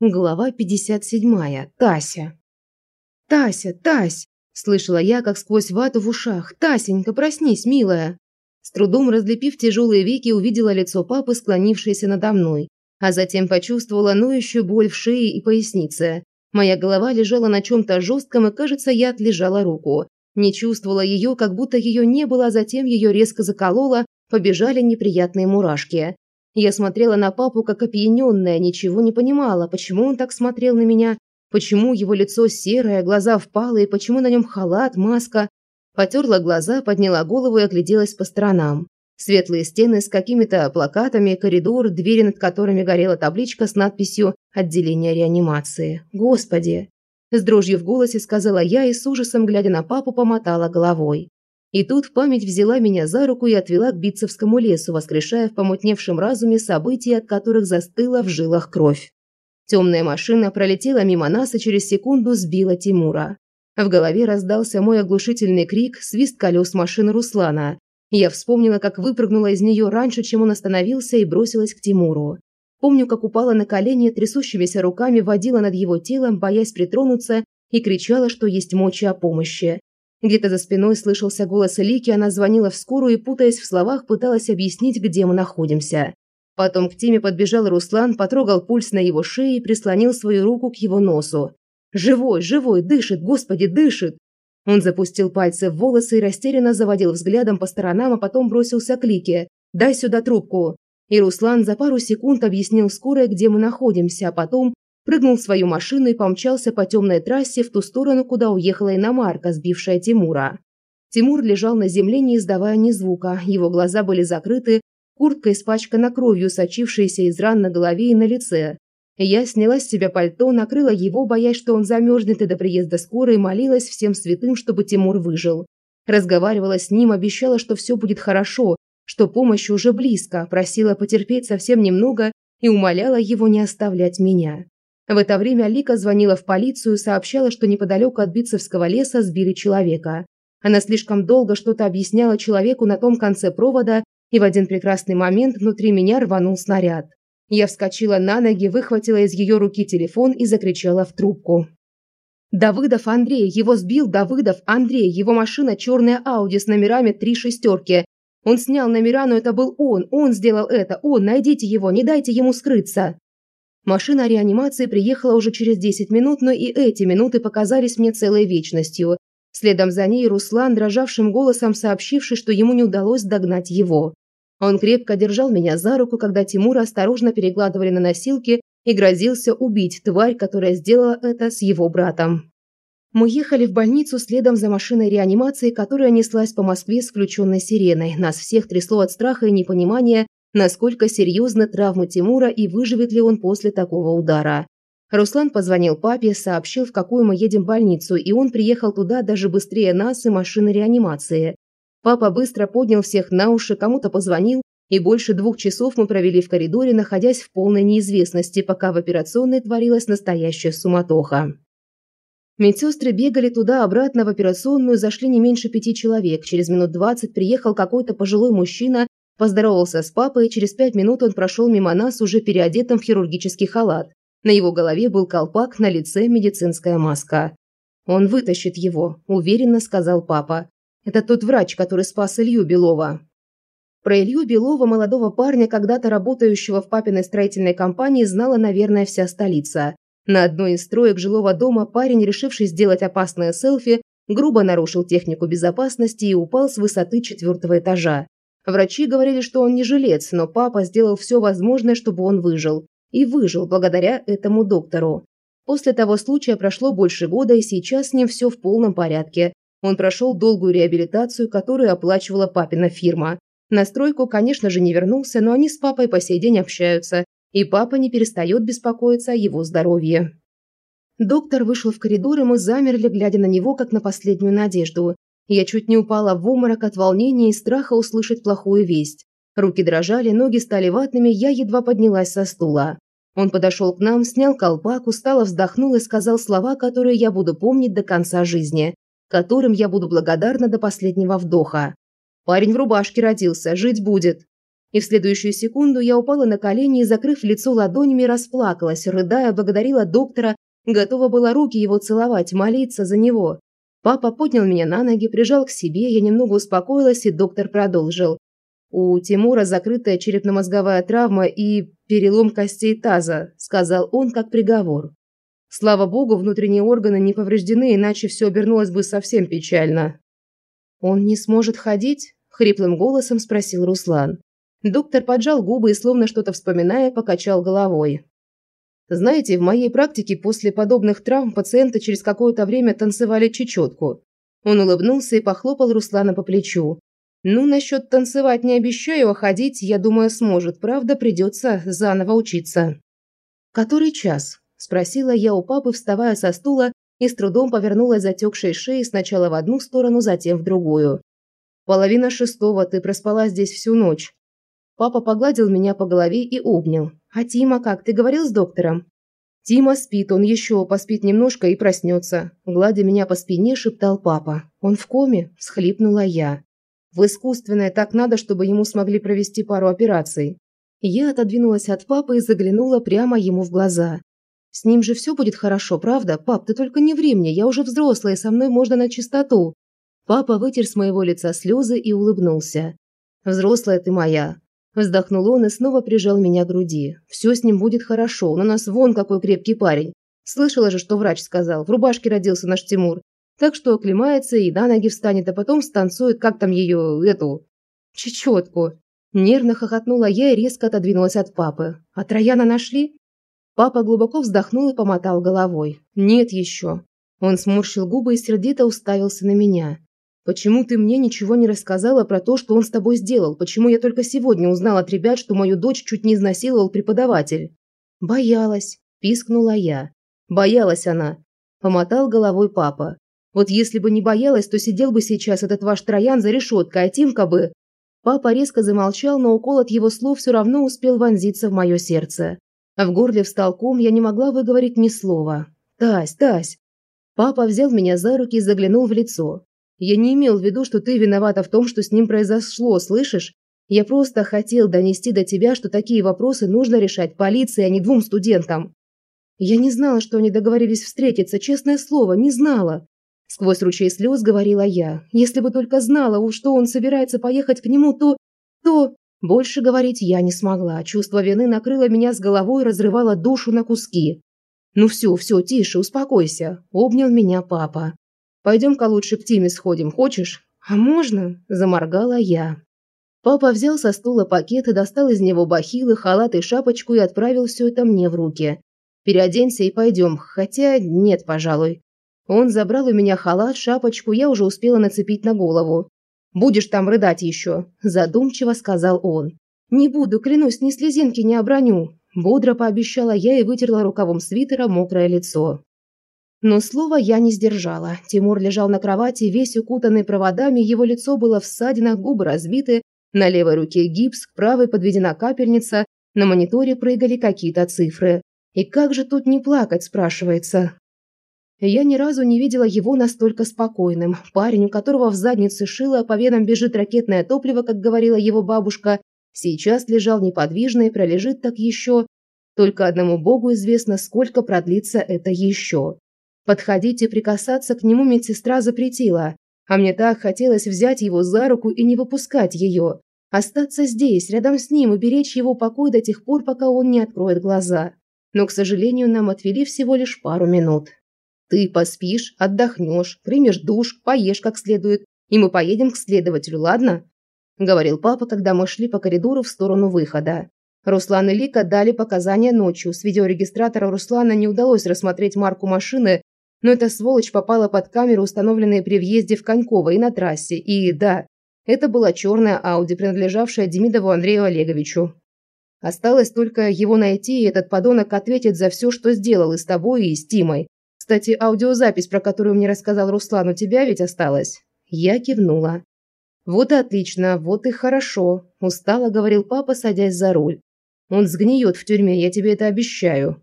Глава 57. Тася. «Тася, Тась!» – слышала я, как сквозь вату в ушах. «Тасенька, проснись, милая!» С трудом разлепив тяжелые веки, увидела лицо папы, склонившееся надо мной, а затем почувствовала ноющую боль в шее и пояснице. Моя голова лежала на чем-то жестком, и, кажется, я отлежала руку. Не чувствовала ее, как будто ее не было, а затем ее резко заколола, побежали неприятные мурашки. Я смотрела на папу как опьяненная, ничего не понимала, почему он так смотрел на меня, почему его лицо серое, глаза впалые, почему на нем халат, маска. Потерла глаза, подняла голову и огляделась по сторонам. Светлые стены с какими-то плакатами, коридор, двери, над которыми горела табличка с надписью «Отделение реанимации». Господи! С дрожью в голосе сказала я и с ужасом, глядя на папу, помотала головой. И тут память взяла меня за руку и отвела к Битцевскому лесу, воскрешая в помутневшем разуме события, от которых застыла в жилах кровь. Темная машина пролетела мимо нас и через секунду сбила Тимура. В голове раздался мой оглушительный крик, свист колес машины Руслана. Я вспомнила, как выпрыгнула из нее раньше, чем он остановился, и бросилась к Тимуру. Помню, как упала на колени, трясущимися руками водила над его телом, боясь притронуться, и кричала, что есть мочи о помощи. Где-то за спиной слышался голос Лики, она звонила в скорую и, путаясь в словах, пыталась объяснить, где мы находимся. Потом к Тиме подбежал Руслан, потрогал пульс на его шее и прислонил свою руку к его носу. «Живой, живой, дышит, господи, дышит!» Он запустил пальцы в волосы и растерянно заводил взглядом по сторонам, а потом бросился к Лике. «Дай сюда трубку!» И Руслан за пару секунд объяснил скорой, где мы находимся, а потом прыгнул в свою машину и помчался по темной трассе в ту сторону, куда уехала иномарка, сбившая Тимура. Тимур лежал на земле, не издавая ни звука. Его глаза были закрыты, куртка испачкана кровью, сочившейся из ран на голове и на лице. Я сняла с себя пальто, накрыла его, боясь, что он замерзнет, и до приезда скорой молилась всем святым, чтобы Тимур выжил. Разговаривала с ним, обещала, что все будет хорошо, что помощь уже близко, просила потерпеть совсем немного и умоляла его не оставлять меня. В это время Лика звонила в полицию и сообщала, что неподалеку от Битцевского леса сбили человека. Она слишком долго что-то объясняла человеку на том конце провода, и в один прекрасный момент внутри меня рванул снаряд. Я вскочила на ноги, выхватила из ее руки телефон и закричала в трубку. «Давыдов Андрей! Его сбил Давыдов Андрей! Его машина черная Ауди с номерами три шестерки. Он снял номера, но это был он! Он сделал это! Он! Найдите его! Не дайте ему скрыться!» Машина реанимации приехала уже через 10 минут, но и эти минуты показались мне целой вечностью. Следом за ней Руслан, дрожавшим голосом сообщивший, что ему не удалось догнать его. Он крепко держал меня за руку, когда Тимура осторожно перекладывали на носилки и грозился убить тварь, которая сделала это с его братом. Мы ехали в больницу следом за машиной реанимации, которая неслась по Москве с включенной сиреной. Нас всех трясло от страха и непонимания, насколько серьезны травмы Тимура и выживет ли он после такого удара. Руслан позвонил папе, сообщил, в какую мы едем больницу, и он приехал туда даже быстрее нас и машины реанимации. Папа быстро поднял всех на уши, кому-то позвонил, и больше двух часов мы провели в коридоре, находясь в полной неизвестности, пока в операционной творилась настоящая суматоха. Медсестры бегали туда-обратно в операционную, зашли не меньше пяти человек. Через минут двадцать приехал какой-то пожилой мужчина Поздоровался с папой, и через пять минут он прошел мимо нас, уже переодетым в хирургический халат. На его голове был колпак, на лице медицинская маска. «Он вытащит его», – уверенно сказал папа. «Это тот врач, который спас Илью Белова». Про Илью Белова, молодого парня, когда-то работающего в папиной строительной компании, знала, наверное, вся столица. На одной из строек жилого дома парень, решивший сделать опасное селфи, грубо нарушил технику безопасности и упал с высоты четвертого этажа. Врачи говорили, что он не жилец, но папа сделал все возможное, чтобы он выжил. И выжил благодаря этому доктору. После того случая прошло больше года, и сейчас с ним все в полном порядке. Он прошел долгую реабилитацию, которую оплачивала папина фирма. На стройку, конечно же, не вернулся, но они с папой по сей день общаются, и папа не перестает беспокоиться о его здоровье. Доктор вышел в коридор, и мы замерли, глядя на него, как на последнюю надежду. Я чуть не упала в обморок от волнения и страха услышать плохую весть. Руки дрожали, ноги стали ватными, я едва поднялась со стула. Он подошел к нам, снял колпак, устало вздохнул и сказал слова, которые я буду помнить до конца жизни, которым я буду благодарна до последнего вдоха. «Парень в рубашке родился, жить будет». И в следующую секунду я упала на колени и, закрыв лицо ладонями, расплакалась, рыдая, благодарила доктора, готова была руки его целовать, молиться за него. Папа поднял меня на ноги, прижал к себе, я немного успокоилась, и доктор продолжил. «У Тимура закрытая черепно-мозговая травма и перелом костей таза», – сказал он как приговор. Слава богу, внутренние органы не повреждены, иначе все обернулось бы совсем печально. «Он не сможет ходить?» – хриплым голосом спросил Руслан. Доктор поджал губы и, словно что-то вспоминая, покачал головой. Знаете, в моей практике после подобных травм пациенты через какое-то время танцевали чечетку. Он улыбнулся и похлопал Руслана по плечу. Ну, насчет танцевать не обещаю, а ходить, я думаю, сможет. Правда, придется заново учиться. Который час? Спросила я у папы, вставая со стула и с трудом повернулась затекшей шеей сначала в одну сторону, затем в другую. Половина шестого, ты проспала здесь всю ночь. Папа погладил меня по голове и обнял. А Тима как, ты говорил с доктором? Тима спит, он еще поспит немножко и проснется. Гладя меня по спине, шептал папа. Он в коме? Схлипнула я. В искусственное так надо, чтобы ему смогли провести пару операций. Я отодвинулась от папы и заглянула прямо ему в глаза. С ним же все будет хорошо, правда? Пап, ты только не ври мне, я уже взрослая, со мной можно на чистоту. Папа вытер с моего лица слезы и улыбнулся. Взрослая ты моя. Вздохнул он и снова прижал меня к груди. Все с ним будет хорошо, у нас вон какой крепкий парень. Слышала же, что врач сказал. В рубашке родился наш Тимур. Так что оклемается и на ноги встанет, а потом станцует, как там ее, эту, чечетку. Нервно хохотнула я и резко отодвинулась от папы. А Трояна нашли? Папа глубоко вздохнул и помотал головой. Нет еще. Он сморщил губы и сердито уставился на меня. Почему ты мне ничего не рассказала про то, что он с тобой сделал? Почему я только сегодня узнала от ребят, что мою дочь чуть не изнасиловал преподаватель? Боялась, пискнула я. Боялась она. Помотал головой папа. Вот если бы не боялась, то сидел бы сейчас этот ваш Троян за решеткой, а Тимка бы...» Папа резко замолчал, но укол от его слов все равно успел вонзиться в мое сердце. А в горле встал ком, я не могла выговорить ни слова. «Тась, Тась!» Папа взял меня за руки и заглянул в лицо. «Я не имел в виду, что ты виновата в том, что с ним произошло, слышишь? Я просто хотел донести до тебя, что такие вопросы нужно решать полиции, а не двум студентам. Я не знала, что они договорились встретиться, честное слово, не знала. Сквозь ручей слез говорила я. Если бы только знала, что он собирается поехать к нему, то... то... Больше говорить я не смогла. Чувство вины накрыло меня с головой и разрывало душу на куски. «Ну все, все, тише, успокойся», – обнял меня папа. «Пойдем-ка лучше к Тиме сходим, хочешь?» «А можно?» – заморгала я. Папа взял со стула пакет и достал из него бахилы, халат и шапочку и отправил все это мне в руки. «Переоденься и пойдем, хотя нет, пожалуй. Он забрал у меня халат, шапочку, я уже успела нацепить на голову. «Будешь там рыдать еще», – задумчиво сказал он. «Не буду, клянусь, ни слезинки не оброню», – бодро пообещала я и вытерла рукавом свитера мокрое лицо. Но слова я не сдержала. Тимур лежал на кровати, весь укутанный проводами, его лицо было в ссадинах, губы разбиты, на левой руке гипс, к правой подведена капельница, на мониторе прыгали какие-то цифры. И как же тут не плакать, спрашивается. Я ни разу не видела его настолько спокойным. Парень, у которого в заднице шило, по венам бежит ракетное топливо, как говорила его бабушка, сейчас лежал неподвижно и пролежит так еще. Только одному богу известно, сколько продлится это еще. Подходить и прикасаться к нему медсестра запретила, а мне так хотелось взять его за руку и не выпускать ее. Остаться здесь, рядом с ним и беречь его покой до тех пор, пока он не откроет глаза. Но, к сожалению, нам отвели всего лишь пару минут. Ты поспишь, отдохнешь, примешь душ, поешь как следует, и мы поедем к следователю, ладно?» – говорил папа, когда мы шли по коридору в сторону выхода. Руслан и Лика дали показания ночью. С видеорегистратора Руслана не удалось рассмотреть марку машины, но эта сволочь попала под камеру, установленные при въезде в Коньково и на трассе. И да, это была черная Ауди, принадлежавшая Демидову Андрею Олеговичу. Осталось только его найти, и этот подонок ответит за все, что сделал и с тобой, и с Тимой. Кстати, аудиозапись, про которую мне рассказал Руслан, у тебя ведь осталась?» Я кивнула. «Вот и отлично, вот и хорошо», – устало говорил папа, садясь за руль. «Он сгниет в тюрьме, я тебе это обещаю».